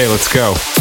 Okay, let's go.